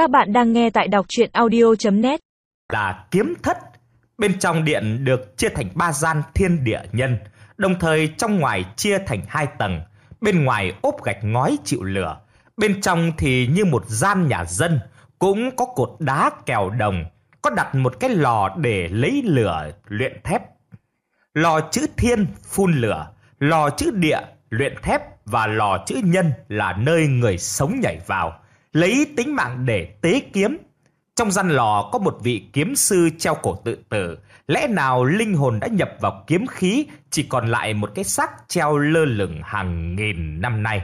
Các bạn đang nghe tại đọc chuyện audio.net Là kiếm thất. Bên trong điện được chia thành ba gian thiên địa nhân, đồng thời trong ngoài chia thành hai tầng. Bên ngoài ốp gạch ngói chịu lửa, bên trong thì như một gian nhà dân, cũng có cột đá kèo đồng, có đặt một cái lò để lấy lửa luyện thép. Lò chữ thiên phun lửa, lò chữ địa luyện thép và lò chữ nhân là nơi người sống nhảy vào, lấy tính mạng để tế kiếm. Trong gian lò có một vị kiếm sư treo cổ tự tử, lẽ nào linh hồn đã nhập vào kiếm khí, chỉ còn lại một cái xác treo lơ lửng hàng nghìn năm nay.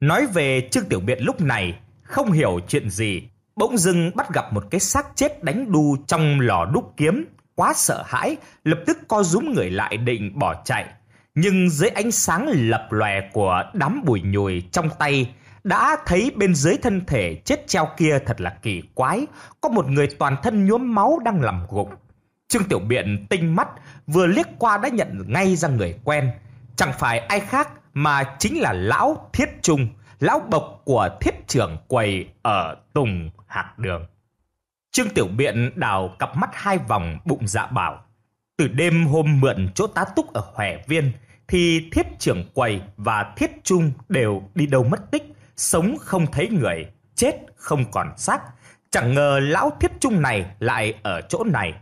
Nói về Trương Tiểu Biện lúc này, không hiểu chuyện gì, bỗng dưng bắt gặp một cái xác chết đánh đu trong lò đúc kiếm, quá sợ hãi, lập tức co rúm người lại định bỏ chạy. Nhưng dưới ánh sáng lập lòe của đám bùi nhùi trong tay, đã thấy bên dưới thân thể chết treo kia thật là kỳ quái, có một người toàn thân nhuốm máu đang nằm gục. Trương Tiểu Biện tinh mắt, vừa liếc qua đã nhận ngay ra người quen, chẳng phải ai khác mà chính là lão Thiết Trung, lão bộc của thiết trưởng quầy ở Tùng Hạc Đường. Trương Tiểu Biện đào cặp mắt hai vòng bụng dạ bảo. Từ đêm hôm mượn chỗ tá túc ở Hòe Viên, thì thiết trưởng quầy và thiết trung đều đi đâu mất tích, sống không thấy người, chết không còn xác. Chẳng ngờ lão thiết trung này lại ở chỗ này.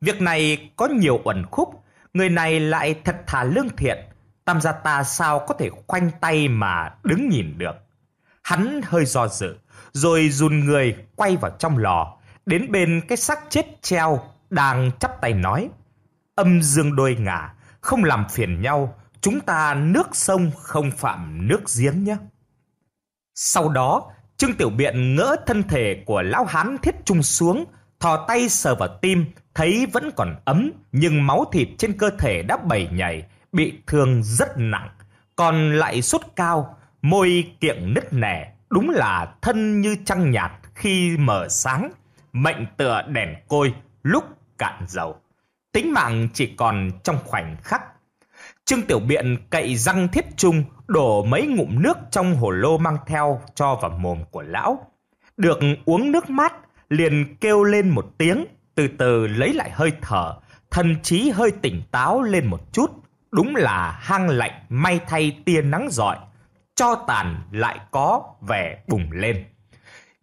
Việc này có nhiều uẩn khúc, người này lại thật thà lương thiện. Tam gia ta sao có thể khoanh tay mà đứng nhìn được. Hắn hơi do dự, rồi run người quay vào trong lò, đến bên cái xác chết treo, đang chắp tay nói. Âm dương đôi ngả, không làm phiền nhau, chúng ta nước sông không phạm nước giếng nhé. Sau đó, Trương Tiểu Biện ngỡ thân thể của lão hán thiết trung xuống, thò tay sờ vào tim, thấy vẫn còn ấm, nhưng máu thịt trên cơ thể đã bầy nhảy, bị thương rất nặng, còn lại sốt cao, môi kiệng nứt nẻ, đúng là thân như trăng nhạt khi mở sáng, mệnh tựa đèn côi lúc cạn dầu. Tính mạng chỉ còn trong khoảnh khắc. Trương Tiểu Biện cậy răng thiết trung, đổ mấy ngụm nước trong hồ lô mang theo cho vào mồm của lão. Được uống nước mát, liền kêu lên một tiếng, từ từ lấy lại hơi thở, thần trí hơi tỉnh táo lên một chút. Đúng là hang lạnh may thay tia nắng giỏi, cho tàn lại có vẻ bùng lên.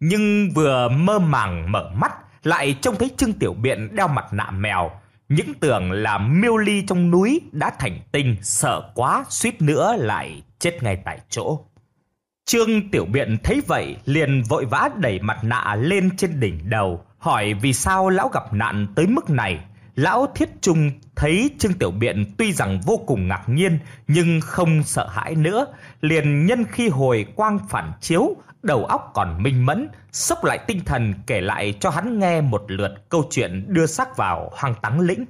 Nhưng vừa mơ màng mở mắt, lại trông thấy Trương Tiểu Biện đeo mặt nạ mèo, những tưởng là miêu ly trong núi đã thành tinh, sợ quá, suýt nữa lại chết ngay tại chỗ. Trương Tiểu Biện thấy vậy, liền vội vã đẩy mặt nạ lên trên đỉnh đầu, hỏi vì sao lão gặp nạn tới mức này. Lão Thiết Trung thấy Trương Tiểu Biện tuy rằng vô cùng ngạc nhiên, nhưng không sợ hãi nữa, liền nhân khi hồi quang phản chiếu, đầu óc còn minh mẫn, sốc lại tinh thần kể lại cho hắn nghe một lượt câu chuyện đưa xác vào hoang táng lĩnh.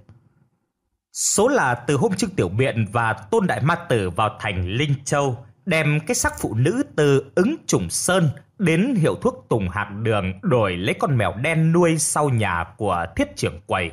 Số là từ hôm Trương Tiểu Biện và Tôn Đại Ma Tử vào thành Linh Châu, đem cái xác phụ nữ từ ứng trùng sơn đến hiệu thuốc Tùng Hạc Đường đổi lấy con mèo đen nuôi sau nhà của thiết trưởng quầy.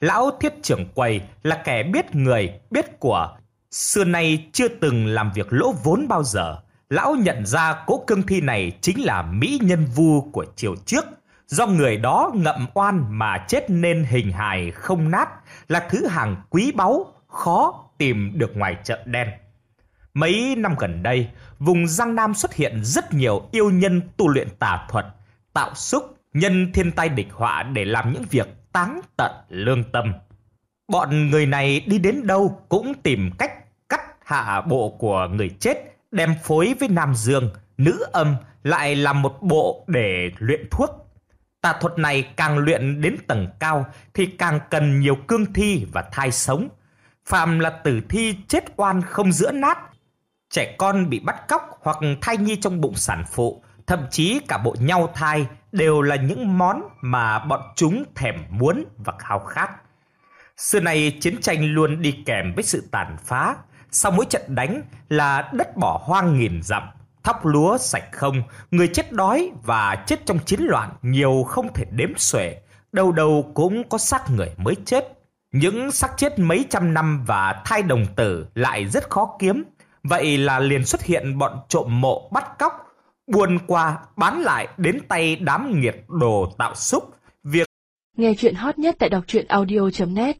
Lão thiết trưởng quầy là kẻ biết người, biết của, xưa nay chưa từng làm việc lỗ vốn bao giờ. Lão nhận ra cố cương thi này chính là mỹ nhân vu của triều trước. Do người đó ngậm oan mà chết nên hình hài không nát là thứ hàng quý báu, khó tìm được ngoài chợ đen. Mấy năm gần đây, vùng Giang Nam xuất hiện rất nhiều yêu nhân tu luyện tà thuật, tạo xúc, nhân thiên tai địch họa để làm những việc táng tận lương tâm. Bọn người này đi đến đâu cũng tìm cách cắt hạ bộ của người chết, đem phối với nam dương, nữ âm lại làm một bộ để luyện thuốc. Tà thuật này càng luyện đến tầng cao thì càng cần nhiều cương thi và thai sống. Phạm là tử thi chết oan không giữa nát, trẻ con bị bắt cóc hoặc thai nhi trong bụng sản phụ, thậm chí cả bộ nhau thai đều là những món mà bọn chúng thèm muốn và khao khát. Xưa nay chiến tranh luôn đi kèm với sự tàn phá, sau mỗi trận đánh là đất bỏ hoang nghìn dặm, thóc lúa sạch không, người chết đói và chết trong chiến loạn nhiều không thể đếm xuể, đâu đâu cũng có xác người mới chết. Những xác chết mấy trăm năm và thai đồng tử lại rất khó kiếm, vậy là liền xuất hiện bọn trộm mộ bắt cóc, buôn qua, bán lại đến tay đám nghiệt đồ tạo xúc. Việc Nghe chuyện hot nhất tại đọc truyện audio.net